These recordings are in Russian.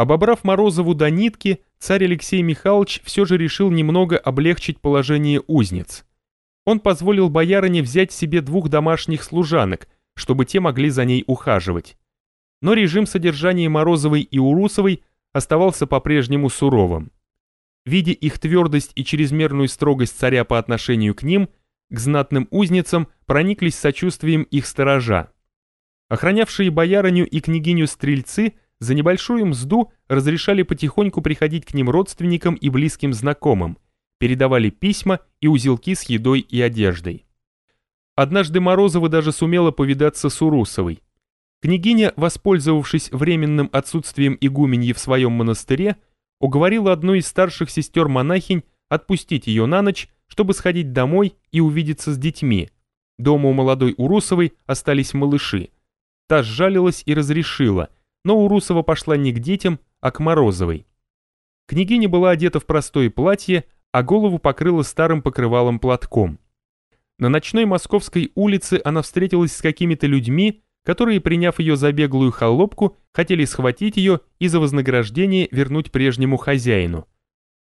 Обобрав Морозову до нитки, царь Алексей Михайлович все же решил немного облегчить положение узниц. Он позволил боярине взять себе двух домашних служанок, чтобы те могли за ней ухаживать. Но режим содержания Морозовой и Урусовой оставался по-прежнему суровым. Видя их твердость и чрезмерную строгость царя по отношению к ним, к знатным узницам прониклись сочувствием их сторожа. Охранявшие боярыню и княгиню стрельцы за небольшую мзду разрешали потихоньку приходить к ним родственникам и близким знакомым, передавали письма и узелки с едой и одеждой. Однажды Морозова даже сумела повидаться с Урусовой. Княгиня, воспользовавшись временным отсутствием игуменьи в своем монастыре, уговорила одну из старших сестер-монахинь отпустить ее на ночь, чтобы сходить домой и увидеться с детьми. Дома у молодой Урусовой остались малыши. Та сжалилась и разрешила, но Урусова пошла не к детям, а к Морозовой. Княгиня была одета в простое платье, а голову покрыла старым покрывалом платком. На ночной московской улице она встретилась с какими-то людьми, которые, приняв ее за беглую холопку, хотели схватить ее и за вознаграждение вернуть прежнему хозяину.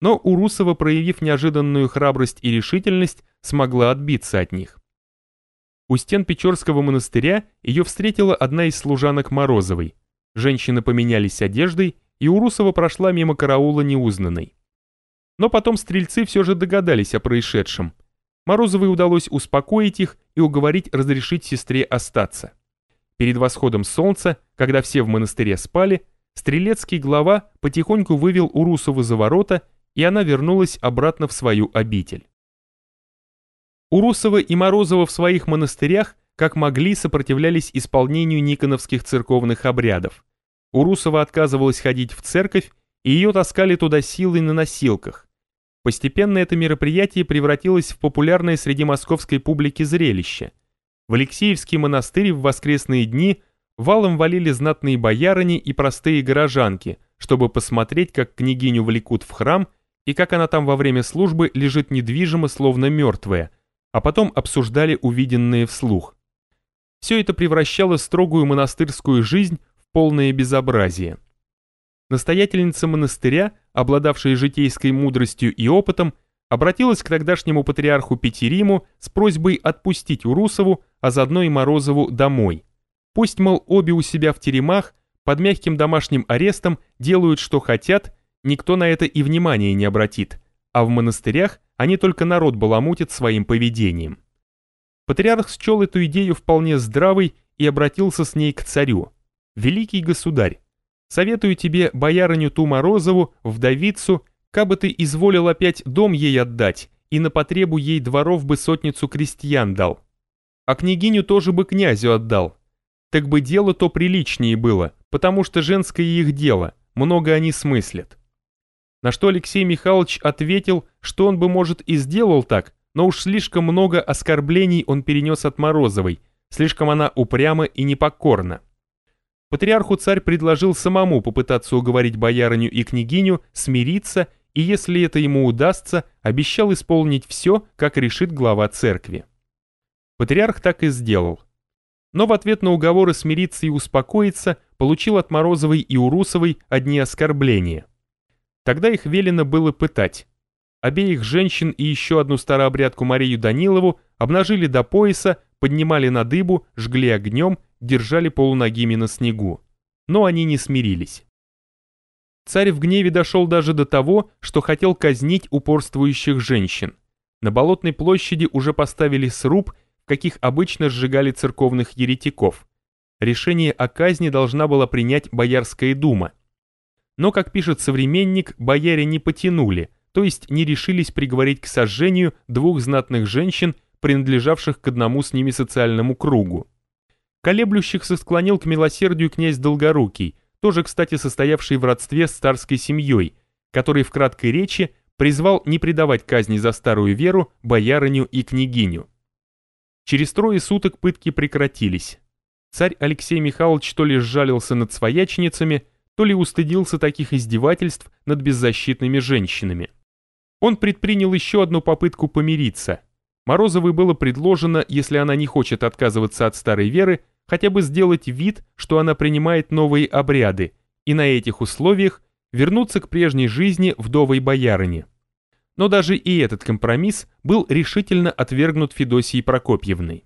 Но Урусова, проявив неожиданную храбрость и решительность, смогла отбиться от них. У стен Печорского монастыря ее встретила одна из служанок Морозовой. Женщины поменялись одеждой, и Урусова прошла мимо караула неузнанной. Но потом стрельцы все же догадались о происшедшем. Морозовой удалось успокоить их и уговорить разрешить сестре остаться. Перед восходом солнца, когда все в монастыре спали, стрелецкий глава потихоньку вывел Урусову за ворота, и она вернулась обратно в свою обитель. Урусова и Морозова в своих монастырях как могли сопротивлялись исполнению никоновских церковных обрядов. Урусова отказывалась ходить в церковь, и ее таскали туда силой на носилках. Постепенно это мероприятие превратилось в популярное среди московской публики зрелище. В Алексеевский монастырь в воскресные дни валом валили знатные боярыни и простые горожанки, чтобы посмотреть, как княгиню влекут в храм и как она там во время службы лежит недвижимо, словно мертвая, а потом обсуждали увиденные вслух. Все это превращало строгую монастырскую жизнь в полное безобразие. Настоятельница монастыря, обладавшая житейской мудростью и опытом, обратилась к тогдашнему патриарху Петериму с просьбой отпустить Урусову, а заодно и Морозову домой. Пусть, мол, обе у себя в теремах, под мягким домашним арестом делают, что хотят, никто на это и внимания не обратит, а в монастырях они только народ баламутят своим поведением. Патриарх счел эту идею вполне здравой и обратился с ней к царю. «Великий государь, советую тебе боярыню ту Морозову, вдовицу, Кабы ты изволил опять дом ей отдать, и на потребу ей дворов бы сотницу крестьян дал. А княгиню тоже бы князю отдал. Так бы дело то приличнее было, потому что женское их дело, много они смыслят. На что Алексей Михайлович ответил, что он бы, может, и сделал так, но уж слишком много оскорблений он перенес от Морозовой, слишком она упряма и непокорна. Патриарху царь предложил самому попытаться уговорить боярыню и княгиню смириться и если это ему удастся, обещал исполнить все, как решит глава церкви. Патриарх так и сделал. Но в ответ на уговоры смириться и успокоиться получил от Морозовой и Урусовой одни оскорбления. Тогда их велено было пытать. Обеих женщин и еще одну старообрядку Марию Данилову обнажили до пояса, поднимали на дыбу, жгли огнем, держали полуногими на снегу. Но они не смирились. Царь в гневе дошел даже до того, что хотел казнить упорствующих женщин. На Болотной площади уже поставили сруб, каких обычно сжигали церковных еретиков. Решение о казни должна была принять Боярская дума. Но, как пишет современник, бояре не потянули, то есть не решились приговорить к сожжению двух знатных женщин, принадлежавших к одному с ними социальному кругу. Колеблющихся склонил к милосердию князь Долгорукий, тоже, кстати, состоявший в родстве с царской семьей, который в краткой речи призвал не предавать казни за старую веру боярыню и княгиню. Через трое суток пытки прекратились. Царь Алексей Михайлович то ли сжалился над свояченицами, то ли устыдился таких издевательств над беззащитными женщинами. Он предпринял еще одну попытку помириться. Морозовой было предложено, если она не хочет отказываться от старой веры, хотя бы сделать вид, что она принимает новые обряды, и на этих условиях вернуться к прежней жизни вдовой боярыни. Но даже и этот компромисс был решительно отвергнут Федосией Прокопьевной.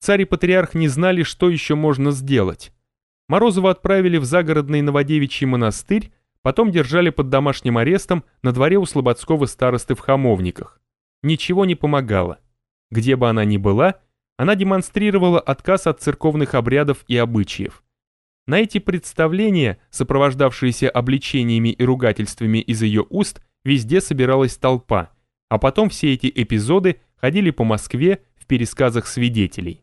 Царь и патриарх не знали, что еще можно сделать. Морозова отправили в загородный Новодевичий монастырь, потом держали под домашним арестом на дворе у слободского старосты в Хамовниках. Ничего не помогало. Где бы она ни была, она демонстрировала отказ от церковных обрядов и обычаев. На эти представления, сопровождавшиеся обличениями и ругательствами из ее уст, везде собиралась толпа, а потом все эти эпизоды ходили по Москве в пересказах свидетелей.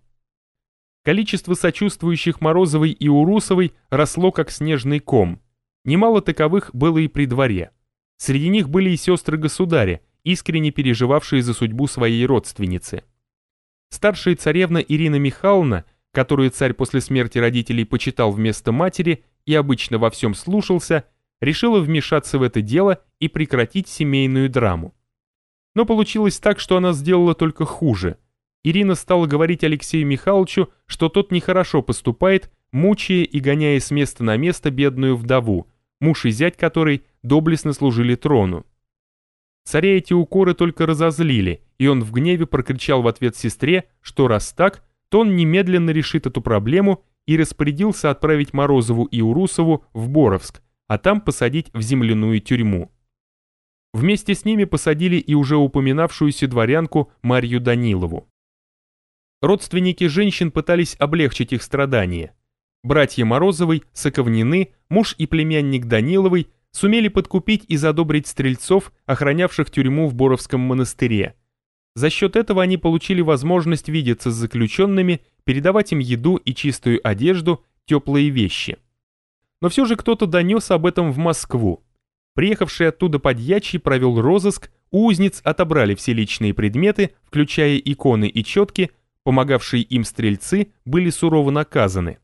Количество сочувствующих Морозовой и Урусовой росло как снежный ком. Немало таковых было и при дворе. Среди них были и сестры государя, искренне переживавшие за судьбу своей родственницы. Старшая царевна Ирина Михайловна, которую царь после смерти родителей почитал вместо матери и обычно во всем слушался, решила вмешаться в это дело и прекратить семейную драму. Но получилось так, что она сделала только хуже. Ирина стала говорить Алексею Михайловичу, что тот нехорошо поступает, мучая и гоняя с места на место бедную вдову, муж и зять которой доблестно служили трону. Царя эти укоры только разозлили, и он в гневе прокричал в ответ сестре, что раз так, то он немедленно решит эту проблему и распорядился отправить Морозову и Урусову в Боровск, а там посадить в земляную тюрьму. Вместе с ними посадили и уже упоминавшуюся дворянку Марью Данилову. Родственники женщин пытались облегчить их страдания. Братья Морозовой, Соковнины, муж и племянник Даниловой сумели подкупить и задобрить стрельцов, охранявших тюрьму в Боровском монастыре. За счет этого они получили возможность видеться с заключенными, передавать им еду и чистую одежду, теплые вещи. Но все же кто-то донес об этом в Москву. Приехавший оттуда подьячий провел розыск, у узниц отобрали все личные предметы, включая иконы и четки, помогавшие им стрельцы были сурово наказаны.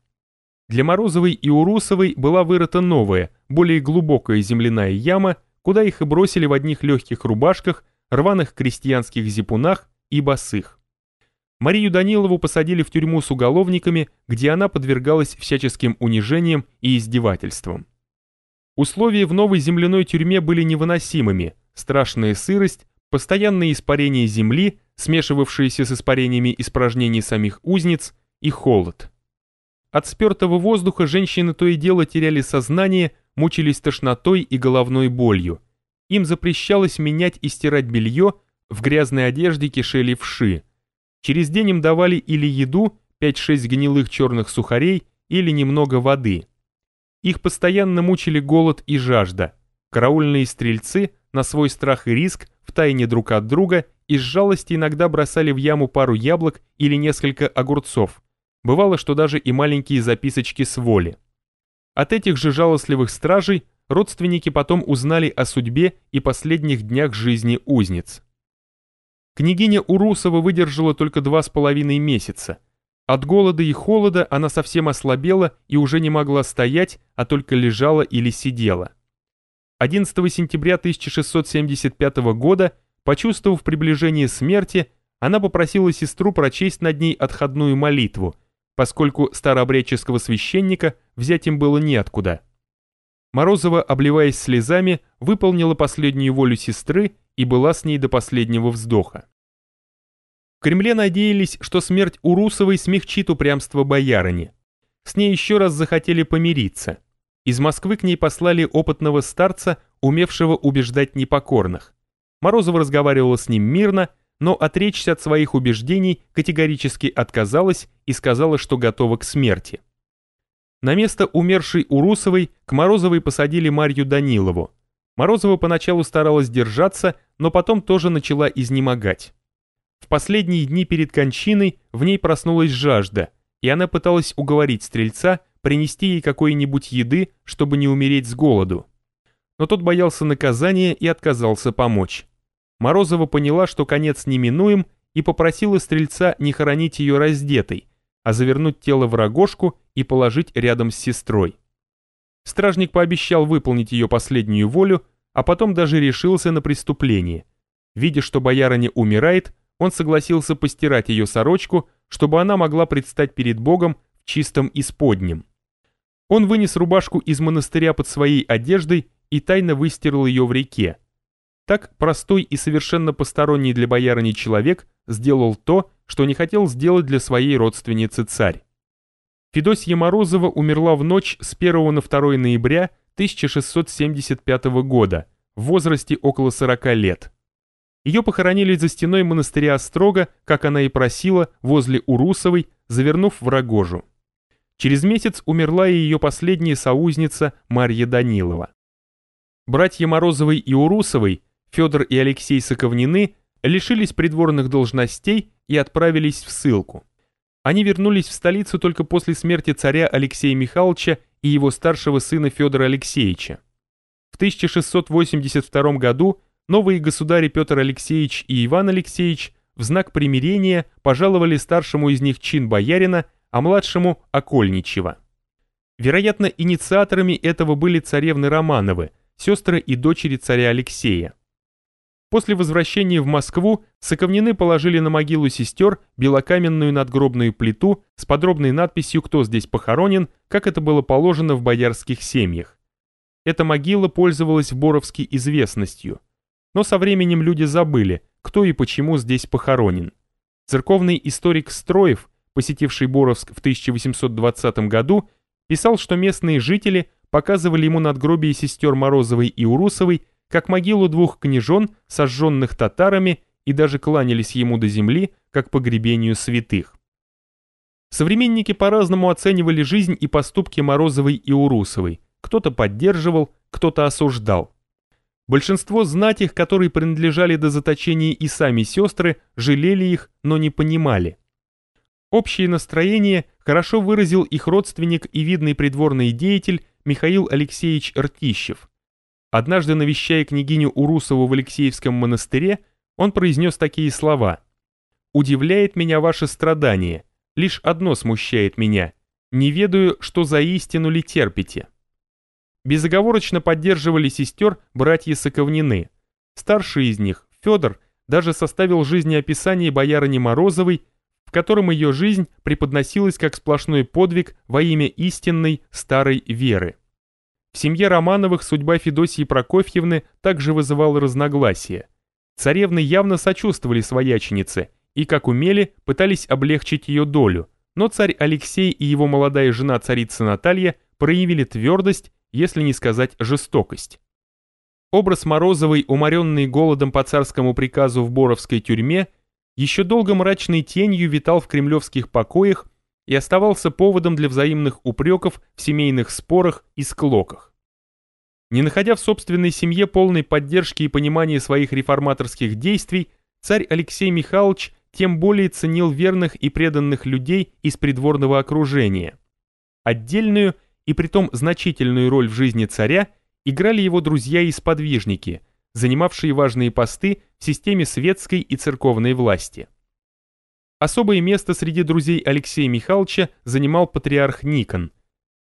Для Морозовой и Урусовой была вырыта новая, более глубокая земляная яма, куда их и бросили в одних легких рубашках, рваных крестьянских зипунах и босых. Марию Данилову посадили в тюрьму с уголовниками, где она подвергалась всяческим унижениям и издевательствам. Условия в новой земляной тюрьме были невыносимыми, страшная сырость, постоянное испарение земли, смешивавшиеся с испарениями испражнений самих узниц, и холод. От спертого воздуха женщины то и дело теряли сознание, мучились тошнотой и головной болью. Им запрещалось менять и стирать белье, в грязной одежде кишели вши. Через день им давали или еду, 5-6 гнилых черных сухарей, или немного воды. Их постоянно мучили голод и жажда. Караульные стрельцы на свой страх и риск, втайне друг от друга, из жалости иногда бросали в яму пару яблок или несколько огурцов, Бывало, что даже и маленькие записочки с воли. От этих же жалостливых стражей родственники потом узнали о судьбе и последних днях жизни узниц. Княгиня Урусова выдержала только два с половиной месяца. От голода и холода она совсем ослабела и уже не могла стоять, а только лежала или сидела. 11 сентября 1675 года, почувствовав приближение смерти, она попросила сестру прочесть над ней отходную молитву, поскольку старообрядческого священника взять им было неоткуда. Морозова, обливаясь слезами, выполнила последнюю волю сестры и была с ней до последнего вздоха. В Кремле надеялись, что смерть Урусовой смягчит упрямство боярыни. С ней еще раз захотели помириться. Из Москвы к ней послали опытного старца, умевшего убеждать непокорных. Морозова разговаривала с ним мирно, но отречься от своих убеждений категорически отказалась и сказала, что готова к смерти. На место умершей Урусовой к Морозовой посадили Марью Данилову. Морозова поначалу старалась держаться, но потом тоже начала изнемогать. В последние дни перед кончиной в ней проснулась жажда, и она пыталась уговорить стрельца принести ей какой-нибудь еды, чтобы не умереть с голоду. Но тот боялся наказания и отказался помочь. Морозова поняла, что конец неминуем, и попросила стрельца не хоронить ее раздетой, а завернуть тело в рогожку и положить рядом с сестрой. Стражник пообещал выполнить ее последнюю волю, а потом даже решился на преступление. Видя, что боярыня умирает, он согласился постирать ее сорочку, чтобы она могла предстать перед Богом в чистом исподнем. Он вынес рубашку из монастыря под своей одеждой и тайно выстирал ее в реке. Так простой и совершенно посторонний для боярыни человек сделал то, что не хотел сделать для своей родственницы царь. Федосья Морозова умерла в ночь с 1 на 2 ноября 1675 года в возрасте около 40 лет. Ее похоронили за стеной монастыря Острога, как она и просила, возле Урусовой, завернув в рогожу. Через месяц умерла и ее последняя соузница Марья Данилова. Братья Морозовой и Урусовой, Федор и Алексей Соковнины, лишились придворных должностей и отправились в ссылку. Они вернулись в столицу только после смерти царя Алексея Михайловича и его старшего сына Федора Алексеевича. В 1682 году новые государи Петр Алексеевич и Иван Алексеевич в знак примирения пожаловали старшему из них чин боярина, а младшему – окольничьего. Вероятно, инициаторами этого были царевны Романовы, сестры и дочери царя Алексея. После возвращения в Москву Соковнины положили на могилу сестер белокаменную надгробную плиту с подробной надписью «Кто здесь похоронен», как это было положено в боярских семьях. Эта могила пользовалась в Боровске известностью. Но со временем люди забыли, кто и почему здесь похоронен. Церковный историк Строев, посетивший Боровск в 1820 году, писал, что местные жители показывали ему надгробие сестер Морозовой и Урусовой как могилу двух княжон, сожженных татарами, и даже кланялись ему до земли, как погребению святых. Современники по-разному оценивали жизнь и поступки Морозовой и Урусовой, кто-то поддерживал, кто-то осуждал. Большинство знатих, которые принадлежали до заточения и сами сестры, жалели их, но не понимали. Общее настроение хорошо выразил их родственник и видный придворный деятель Михаил Алексеевич Ртищев. Однажды, навещая княгиню Урусову в Алексеевском монастыре, он произнес такие слова «Удивляет меня ваше страдание, лишь одно смущает меня, не ведаю, что за истину ли терпите». Безоговорочно поддерживали сестер братья Соковнины. Старший из них, Федор, даже составил жизнеописание боярыни Морозовой, в котором ее жизнь преподносилась как сплошной подвиг во имя истинной старой веры. В семье Романовых судьба Федосии Прокофьевны также вызывала разногласия. Царевны явно сочувствовали свояченице и, как умели, пытались облегчить ее долю, но царь Алексей и его молодая жена царица Наталья проявили твердость, если не сказать жестокость. Образ Морозовой, уморенный голодом по царскому приказу в Боровской тюрьме, еще долго мрачной тенью витал в кремлевских покоях и оставался поводом для взаимных упреков в семейных спорах и склоках. Не находя в собственной семье полной поддержки и понимания своих реформаторских действий, царь Алексей Михайлович тем более ценил верных и преданных людей из придворного окружения. Отдельную и притом значительную роль в жизни царя играли его друзья и сподвижники, занимавшие важные посты в системе светской и церковной власти. Особое место среди друзей Алексея Михайловича занимал патриарх Никон.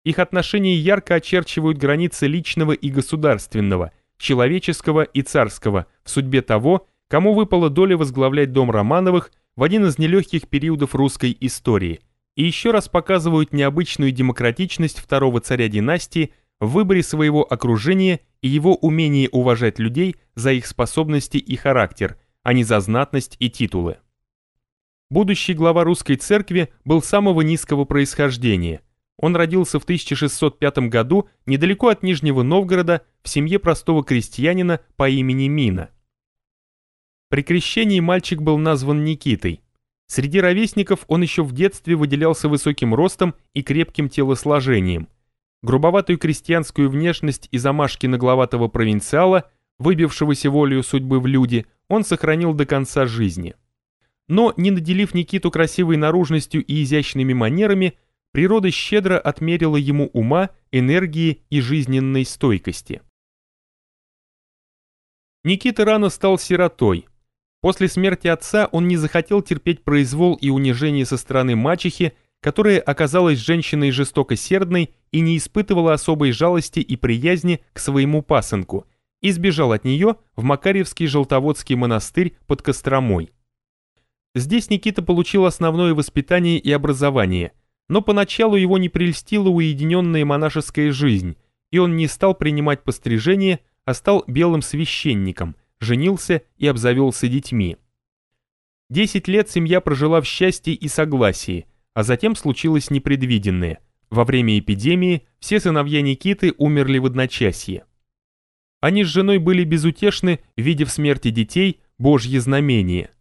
Их отношения ярко очерчивают границы личного и государственного, человеческого и царского в судьбе того, кому выпала доля возглавлять дом Романовых в один из нелегких периодов русской истории, и еще раз показывают необычную демократичность второго царя династии в выборе своего окружения и его умение уважать людей за их способности и характер, а не за знатность и титулы. Будущий глава русской церкви был самого низкого происхождения. Он родился в 1605 году недалеко от Нижнего Новгорода в семье простого крестьянина по имени Мина. При крещении мальчик был назван Никитой. Среди ровесников он еще в детстве выделялся высоким ростом и крепким телосложением. Грубоватую крестьянскую внешность и замашки нагловатого провинциала, выбившегося волею судьбы в люди, он сохранил до конца жизни. Но, не наделив Никиту красивой наружностью и изящными манерами, природа щедро отмерила ему ума, энергии и жизненной стойкости. Никита рано стал сиротой. После смерти отца он не захотел терпеть произвол и унижение со стороны мачехи, которая оказалась женщиной жестокосердной и не испытывала особой жалости и приязни к своему пасынку, и сбежал от нее в Макарьевский желтоводский монастырь под Костромой. Здесь Никита получил основное воспитание и образование, но поначалу его не прельстила уединенная монашеская жизнь, и он не стал принимать пострижение, а стал белым священником, женился и обзавелся детьми. Десять лет семья прожила в счастье и согласии, а затем случилось непредвиденное. Во время эпидемии все сыновья Никиты умерли в одночасье. Они с женой были безутешны, видя в смерти детей Божье знамение.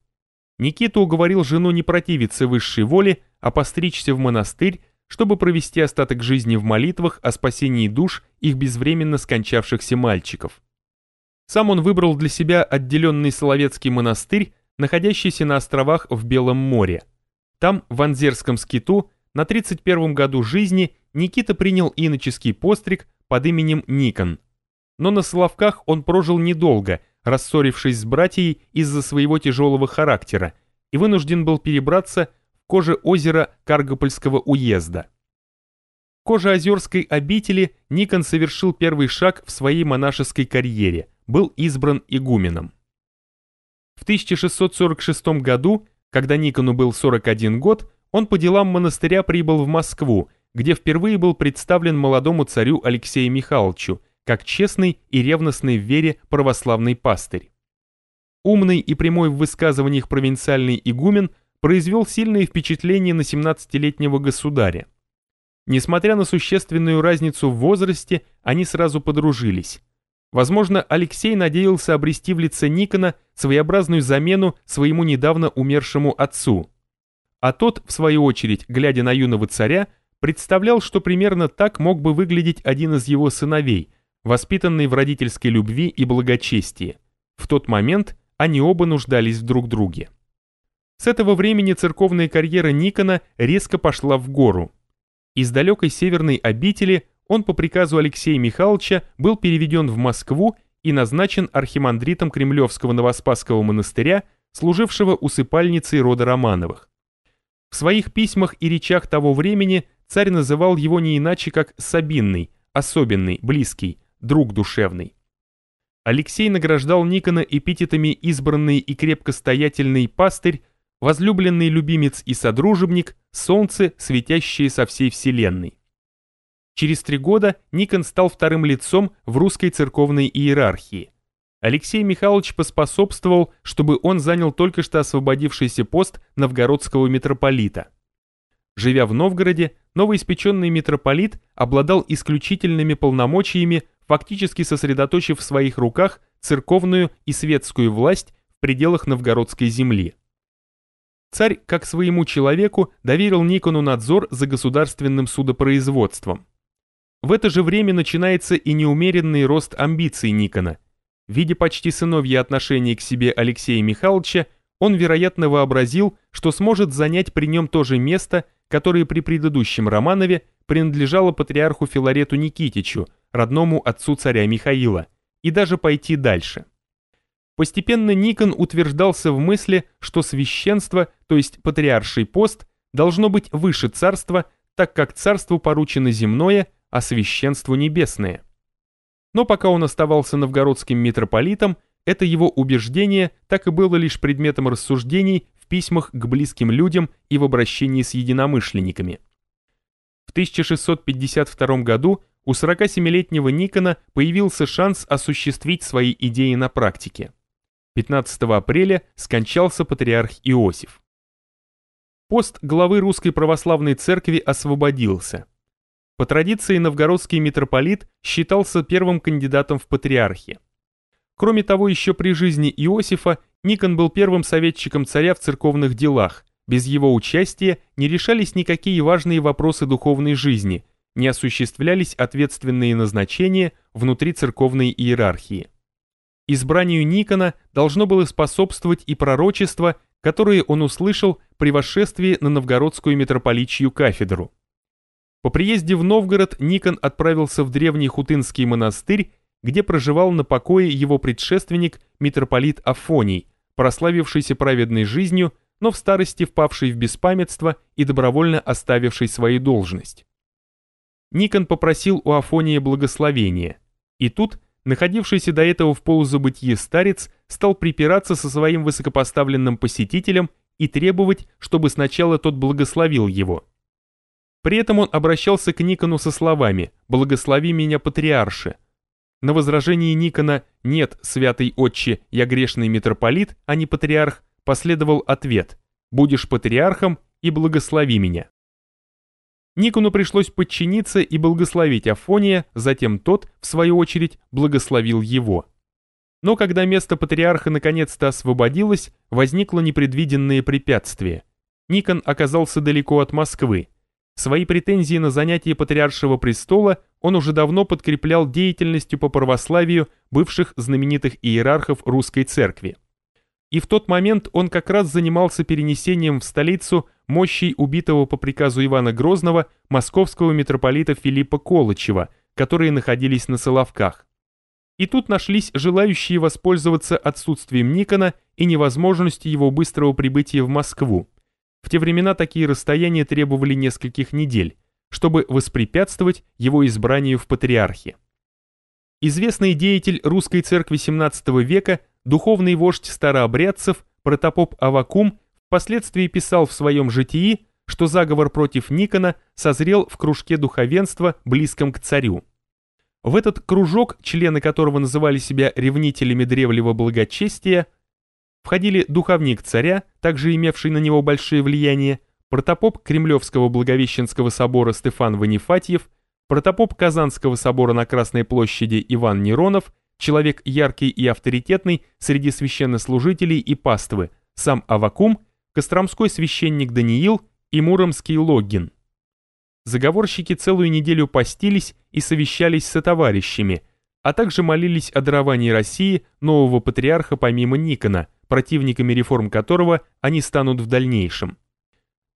Никита уговорил жену не противиться высшей воле, а постричься в монастырь, чтобы провести остаток жизни в молитвах о спасении душ их безвременно скончавшихся мальчиков. Сам он выбрал для себя отделенный Соловецкий монастырь, находящийся на островах в Белом море. Там, в Анзерском скиту, на 31 году жизни Никита принял иноческий постриг под именем Никон. Но на Соловках он прожил недолго, рассорившись с братьей из-за своего тяжелого характера, и вынужден был перебраться коже озера Каргопольского уезда. В Кожеозерской обители Никон совершил первый шаг в своей монашеской карьере, был избран игуменом. В 1646 году, когда Никону был 41 год, он по делам монастыря прибыл в Москву, где впервые был представлен молодому царю Алексею Михайловичу, как честный и ревностный в вере православный пастырь. Умный и прямой в высказываниях провинциальный игумен произвел сильное впечатление на 17-летнего государя. Несмотря на существенную разницу в возрасте, они сразу подружились. Возможно, Алексей надеялся обрести в лице Никона своеобразную замену своему недавно умершему отцу. А тот, в свою очередь, глядя на юного царя, представлял, что примерно так мог бы выглядеть один из его сыновей, воспитанный в родительской любви и благочестии. В тот момент они оба нуждались в друг друге. С этого времени церковная карьера Никона резко пошла в гору. Из далекой северной обители он по приказу Алексея Михайловича был переведен в Москву и назначен архимандритом Кремлевского Новоспасского монастыря, служившего усыпальницей рода Романовых. В своих письмах и речах того времени царь называл его не иначе как «сабинный», «особенный», «близкий», «друг душевный». Алексей награждал Никона эпитетами «избранный и крепкостоятельный пастырь», возлюбленный любимец и содружебник, солнце, светящее со всей вселенной. Через три года Никон стал вторым лицом в русской церковной иерархии. Алексей Михайлович поспособствовал, чтобы он занял только что освободившийся пост новгородского митрополита. Живя в Новгороде, новоиспеченный митрополит обладал исключительными полномочиями, фактически сосредоточив в своих руках церковную и светскую власть в пределах новгородской земли. Царь, как своему человеку, доверил Никону надзор за государственным судопроизводством. В это же время начинается и неумеренный рост амбиций Никона. Видя почти сыновье отношение к себе Алексея Михайловича, он, вероятно, вообразил, что сможет занять при нем то же место, которое при предыдущем Романове принадлежало патриарху Филарету Никитичу, родному отцу царя Михаила, и даже пойти дальше. Постепенно Никон утверждался в мысли, что священство, то есть патриарший пост, должно быть выше царства, так как царству поручено земное, а священству небесное. Но пока он оставался новгородским митрополитом, это его убеждение так и было лишь предметом рассуждений в письмах к близким людям и в обращении с единомышленниками. В 1652 году у 47-летнего Никона появился шанс осуществить свои идеи на практике. 15 апреля скончался патриарх Иосиф. Пост главы Русской Православной Церкви освободился. По традиции новгородский митрополит считался первым кандидатом в патриархи. Кроме того, еще при жизни Иосифа Никон был первым советчиком царя в церковных делах, без его участия не решались никакие важные вопросы духовной жизни, не осуществлялись ответственные назначения внутри церковной иерархии. Избранию Никона должно было способствовать и пророчество, которое он услышал при восшествии на новгородскую митрополичью кафедру. По приезде в Новгород Никон отправился в древний Хутынский монастырь, где проживал на покое его предшественник митрополит Афоний, прославившийся праведной жизнью, но в старости впавший в беспамятство и добровольно оставивший свою должность. Никон попросил у Афония благословения, и тут – находившийся до этого в полузабытье старец стал припираться со своим высокопоставленным посетителем и требовать, чтобы сначала тот благословил его. При этом он обращался к Никону со словами «Благослови меня, патриарше». На возражение Никона «Нет, святый отче, я грешный митрополит, а не патриарх», последовал ответ «Будешь патриархом и благослови меня». Никону пришлось подчиниться и благословить Афония, затем тот, в свою очередь, благословил его. Но когда место патриарха наконец-то освободилось, возникло непредвиденное препятствие. Никон оказался далеко от Москвы. Свои претензии на занятие патриаршего престола он уже давно подкреплял деятельностью по православию бывших знаменитых иерархов русской церкви. И в тот момент он как раз занимался перенесением в столицу мощей убитого по приказу Ивана Грозного московского митрополита Филиппа Колычева, которые находились на Соловках. И тут нашлись желающие воспользоваться отсутствием Никона и невозможностью его быстрого прибытия в Москву. В те времена такие расстояния требовали нескольких недель, чтобы воспрепятствовать его избранию в патриархе. Известный деятель русской церкви XVII века, духовный вождь старообрядцев, протопоп Авакум, впоследствии писал в своем житии, что заговор против Никона созрел в кружке духовенства, близком к царю. В этот кружок, члены которого называли себя ревнителями древнего благочестия, входили духовник царя, также имевший на него большое влияние, протопоп Кремлевского Благовещенского собора Стефан Ванифатьев, протопоп Казанского собора на Красной площади Иван Неронов, человек яркий и авторитетный среди священнослужителей и паствы, сам Авакум, костромской священник Даниил и муромский Логин. Заговорщики целую неделю постились и совещались со товарищами, а также молились о даровании России нового патриарха помимо Никона, противниками реформ которого они станут в дальнейшем.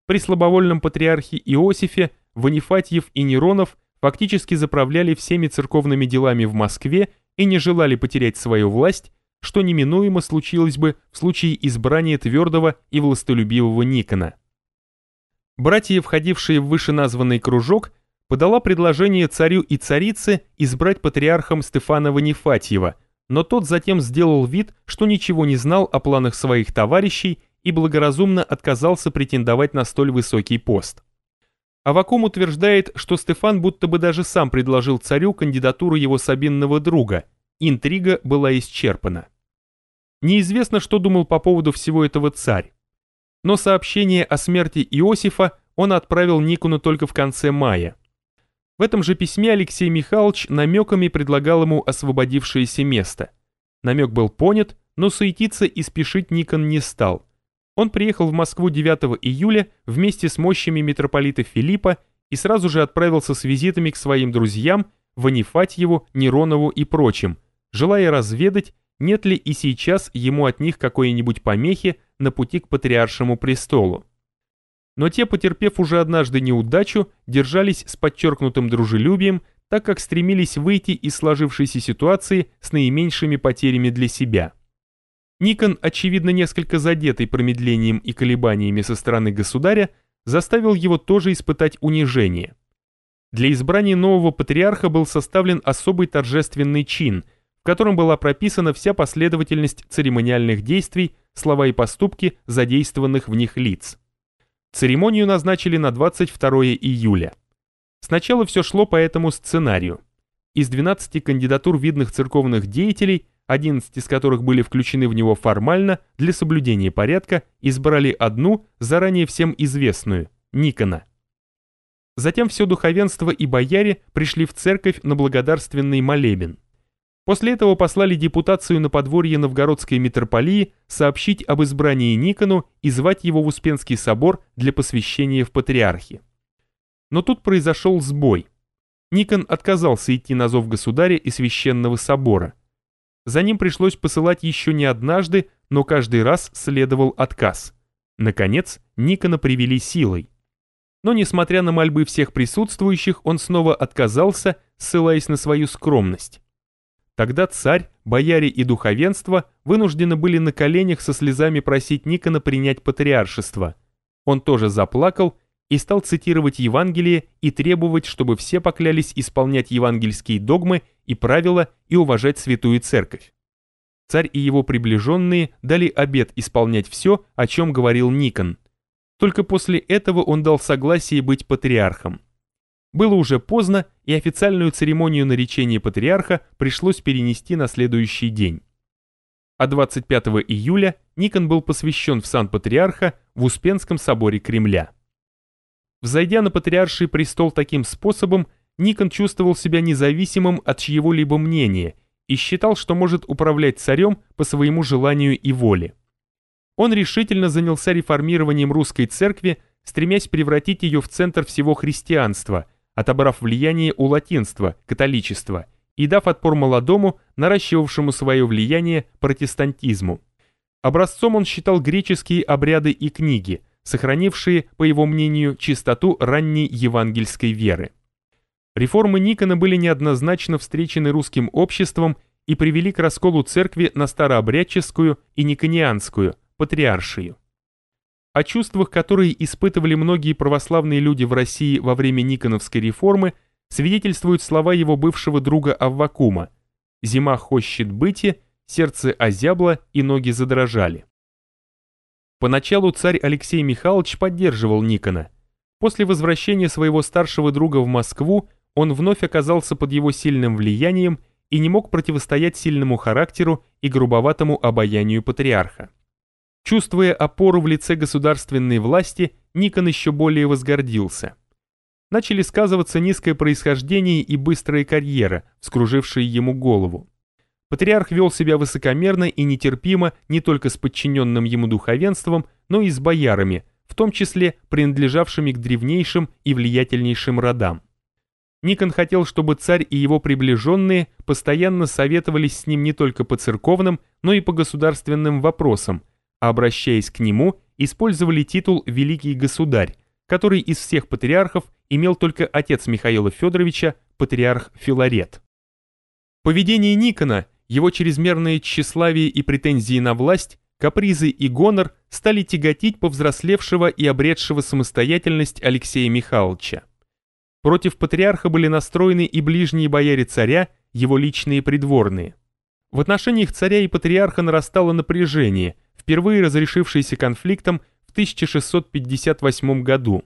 При слабовольном патриархе Иосифе Ванифатьев и Неронов фактически заправляли всеми церковными делами в Москве и не желали потерять свою власть, что неминуемо случилось бы в случае избрания твердого и властолюбивого Никона. Братья, входившие в вышеназванный кружок, подала предложение царю и царице избрать патриархом Стефана Ванифатьева, но тот затем сделал вид, что ничего не знал о планах своих товарищей и благоразумно отказался претендовать на столь высокий пост. Авакум утверждает, что Стефан будто бы даже сам предложил царю кандидатуру его сабинного друга. Интрига была исчерпана. Неизвестно, что думал по поводу всего этого царь но сообщение о смерти Иосифа он отправил Никону только в конце мая. В этом же письме Алексей Михайлович намеками предлагал ему освободившееся место. Намек был понят, но суетиться и спешить Никон не стал. Он приехал в Москву 9 июля вместе с мощами митрополита Филиппа и сразу же отправился с визитами к своим друзьям Ванифатьеву, Неронову и прочим, желая разведать, нет ли и сейчас ему от них какой-нибудь помехи на пути к патриаршему престолу. Но те, потерпев уже однажды неудачу, держались с подчеркнутым дружелюбием, так как стремились выйти из сложившейся ситуации с наименьшими потерями для себя. Никон, очевидно несколько задетый промедлением и колебаниями со стороны государя, заставил его тоже испытать унижение. Для избрания нового патриарха был составлен особый торжественный чин, в котором была прописана вся последовательность церемониальных действий, слова и поступки задействованных в них лиц. Церемонию назначили на 22 июля. Сначала все шло по этому сценарию. Из 12 кандидатур видных церковных деятелей, 11 из которых были включены в него формально для соблюдения порядка, избрали одну, заранее всем известную – Никона. Затем все духовенство и бояре пришли в церковь на благодарственный молебен. После этого послали депутацию на подворье Новгородской митрополии сообщить об избрании Никону и звать его в Успенский собор для посвящения в патриархи. Но тут произошел сбой. Никон отказался идти на зов государя и священного собора. За ним пришлось посылать еще не однажды, но каждый раз следовал отказ. Наконец, Никона привели силой. Но несмотря на мольбы всех присутствующих, он снова отказался, ссылаясь на свою скромность. Тогда царь, бояре и духовенство вынуждены были на коленях со слезами просить Никона принять патриаршество. Он тоже заплакал и стал цитировать Евангелие и требовать, чтобы все поклялись исполнять евангельские догмы и правила и уважать святую церковь. Царь и его приближенные дали обет исполнять все, о чем говорил Никон. Только после этого он дал согласие быть патриархом. Было уже поздно, и официальную церемонию наречения патриарха пришлось перенести на следующий день. А 25 июля Никон был посвящен в сан патриарха в Успенском соборе Кремля. Взойдя на патриарший престол таким способом, Никон чувствовал себя независимым от чьего-либо мнения и считал, что может управлять царем по своему желанию и воле. Он решительно занялся реформированием русской церкви, стремясь превратить ее в центр всего христианства, отобрав влияние у латинства, католичества, и дав отпор молодому, наращивавшему свое влияние протестантизму. Образцом он считал греческие обряды и книги, сохранившие, по его мнению, чистоту ранней евангельской веры. Реформы Никона были неоднозначно встречены русским обществом и привели к расколу церкви на старообрядческую и никонианскую, патриаршию. О чувствах, которые испытывали многие православные люди в России во время Никоновской реформы, свидетельствуют слова его бывшего друга Аввакума «Зима хощет быти, сердце озябло и ноги задрожали». Поначалу царь Алексей Михайлович поддерживал Никона. После возвращения своего старшего друга в Москву он вновь оказался под его сильным влиянием и не мог противостоять сильному характеру и грубоватому обаянию патриарха. Чувствуя опору в лице государственной власти, Никон еще более возгордился. Начали сказываться низкое происхождение и быстрая карьера, скружившие ему голову. Патриарх вел себя высокомерно и нетерпимо не только с подчиненным ему духовенством, но и с боярами, в том числе принадлежавшими к древнейшим и влиятельнейшим родам. Никон хотел, чтобы царь и его приближенные постоянно советовались с ним не только по церковным, но и по государственным вопросам, а обращаясь к нему, использовали титул «Великий Государь», который из всех патриархов имел только отец Михаила Федоровича, патриарх Филарет. Поведение Никона, его чрезмерное тщеславие и претензии на власть, капризы и гонор стали тяготить повзрослевшего и обретшего самостоятельность Алексея Михайловича. Против патриарха были настроены и ближние бояре царя, его личные придворные. В отношениях царя и патриарха нарастало напряжение, впервые разрешившееся конфликтом в 1658 году.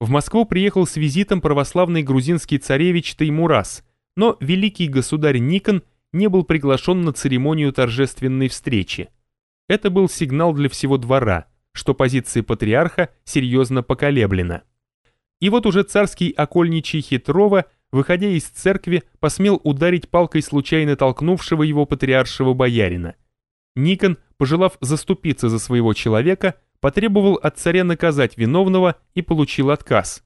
В Москву приехал с визитом православный грузинский царевич Таймурас, но великий государь Никон не был приглашен на церемонию торжественной встречи. Это был сигнал для всего двора, что позиция патриарха серьезно поколеблена. И вот уже царский окольничий Хитрова, выходя из церкви, посмел ударить палкой случайно толкнувшего его патриаршего боярина. Никон, пожелав заступиться за своего человека, потребовал от царя наказать виновного и получил отказ.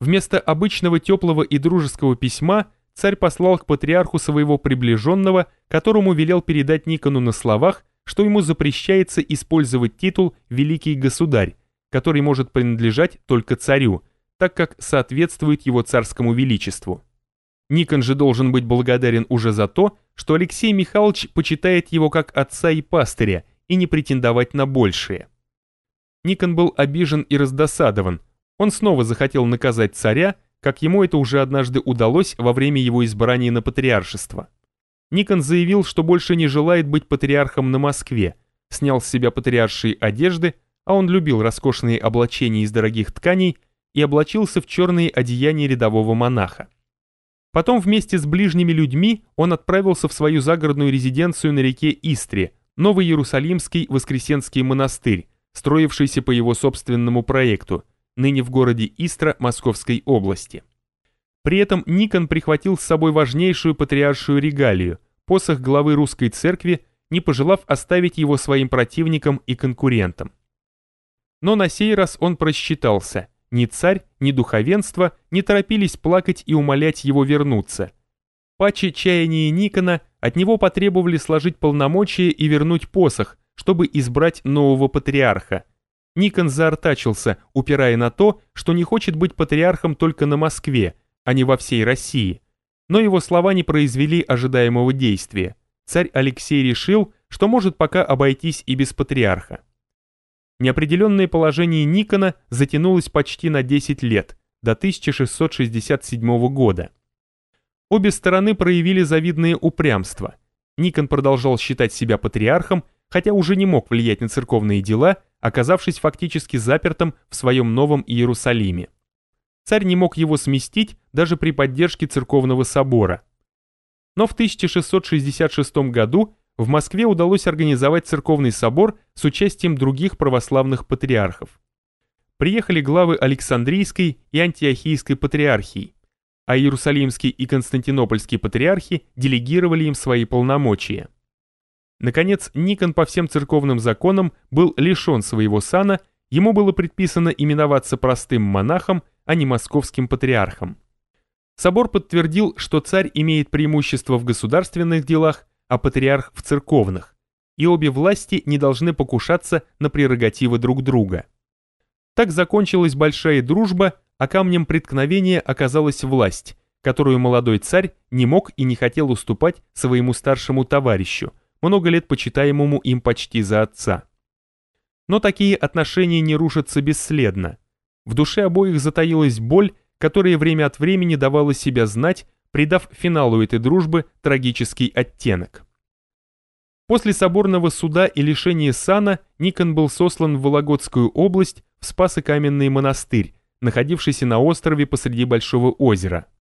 Вместо обычного теплого и дружеского письма царь послал к патриарху своего приближенного, которому велел передать Никону на словах, что ему запрещается использовать титул «Великий Государь», который может принадлежать только царю – так как соответствует его царскому величеству. Никон же должен быть благодарен уже за то, что Алексей Михайлович почитает его как отца и пастыря и не претендовать на большее. Никон был обижен и раздосадован. Он снова захотел наказать царя, как ему это уже однажды удалось во время его избрания на патриаршество. Никон заявил, что больше не желает быть патриархом на Москве, снял с себя патриаршие одежды, а он любил роскошные облачения из дорогих тканей и облачился в черные одеяния рядового монаха. Потом вместе с ближними людьми он отправился в свою загородную резиденцию на реке Истре, Новый Иерусалимский Воскресенский монастырь, строившийся по его собственному проекту, ныне в городе Истра Московской области. При этом Никон прихватил с собой важнейшую патриаршую регалию, посох главы русской церкви, не пожелав оставить его своим противникам и конкурентам. Но на сей раз он просчитался – ни царь, ни духовенство не торопились плакать и умолять его вернуться. Паче чаяния Никона от него потребовали сложить полномочия и вернуть посох, чтобы избрать нового патриарха. Никон заортачился, упирая на то, что не хочет быть патриархом только на Москве, а не во всей России. Но его слова не произвели ожидаемого действия. Царь Алексей решил, что может пока обойтись и без патриарха. Неопределенное положение Никона затянулось почти на 10 лет, до 1667 года. Обе стороны проявили завидное упрямство. Никон продолжал считать себя патриархом, хотя уже не мог влиять на церковные дела, оказавшись фактически запертым в своем новом Иерусалиме. Царь не мог его сместить даже при поддержке церковного собора. Но в 1666 году в Москве удалось организовать церковный собор с участием других православных патриархов. Приехали главы Александрийской и Антиохийской патриархий, а Иерусалимский и Константинопольский патриархи делегировали им свои полномочия. Наконец, Никон по всем церковным законам был лишен своего сана, ему было предписано именоваться простым монахом, а не московским патриархом. Собор подтвердил, что царь имеет преимущество в государственных делах, а патриарх в церковных, и обе власти не должны покушаться на прерогативы друг друга. Так закончилась большая дружба, а камнем преткновения оказалась власть, которую молодой царь не мог и не хотел уступать своему старшему товарищу, много лет почитаемому им почти за отца. Но такие отношения не рушатся бесследно. В душе обоих затаилась боль, которая время от времени давала себя знать, придав финалу этой дружбы трагический оттенок. После соборного суда и лишения сана Никон был сослан в Вологодскую область в Спасо-Каменный монастырь, находившийся на острове посреди Большого озера.